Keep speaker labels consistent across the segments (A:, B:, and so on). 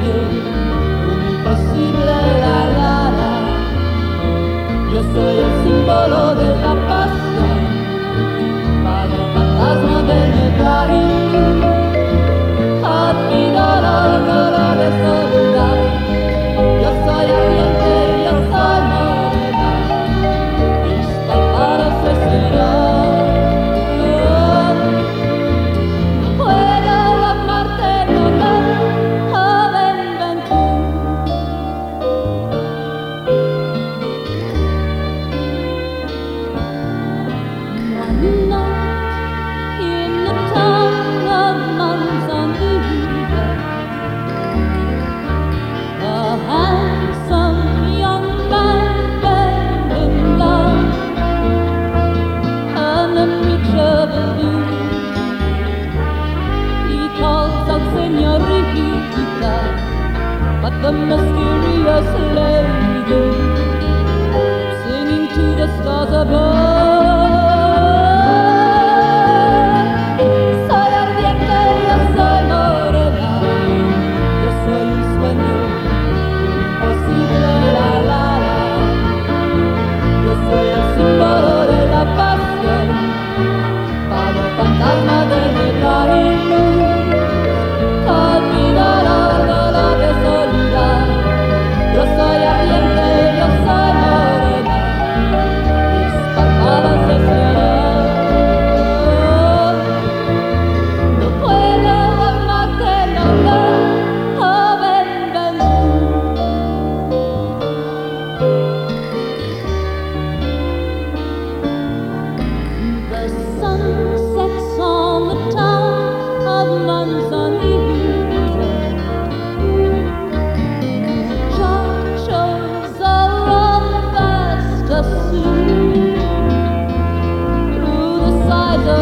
A: sueño, un imposible la, la, la. Yo soy el símbolo de the mysterious lady singing to the stars above.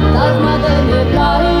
A: fantasma de mes